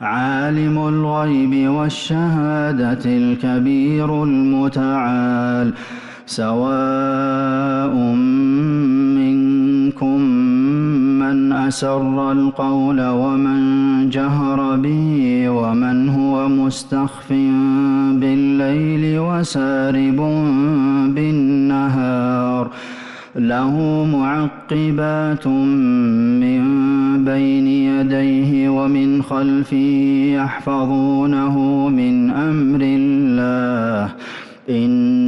عالم الغيب والشهادة الكبير المتعال سواء منكم من أسر القول ومن جهر به ومن هو مستخف بالليل وسارب بالنهار. له معقبات من بين يديه ومن خلفه يحفظونه من أمر الله. إن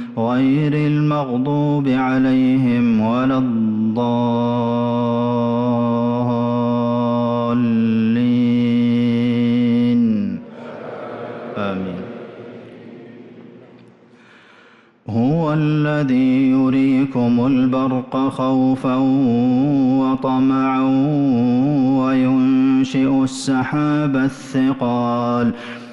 غير المغضوب عليهم ولا الضالين. آمين. هو الذي يريكم البرق خوفا وطمعا وينشئ السحاب الثقال.